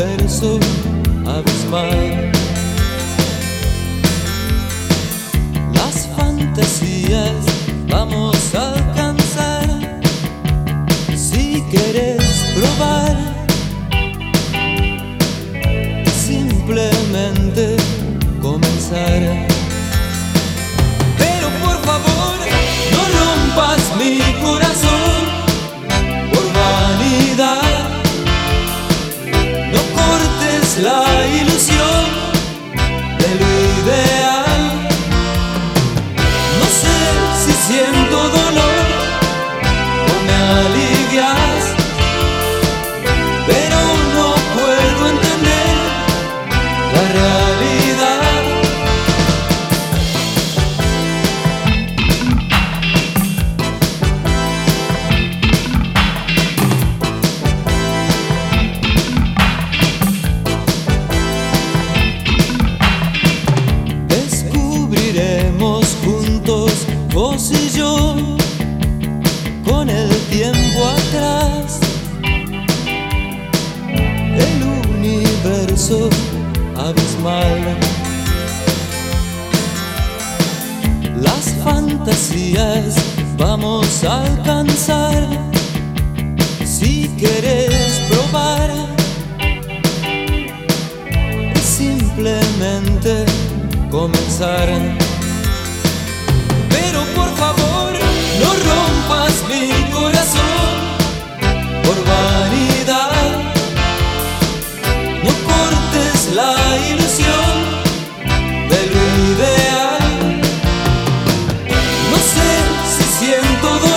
very soon I was. abismal. Las fantasías vamos a alcanzar si querés probar. Simplemente comenzar. Pero por favor, no rompas mi siento dolor.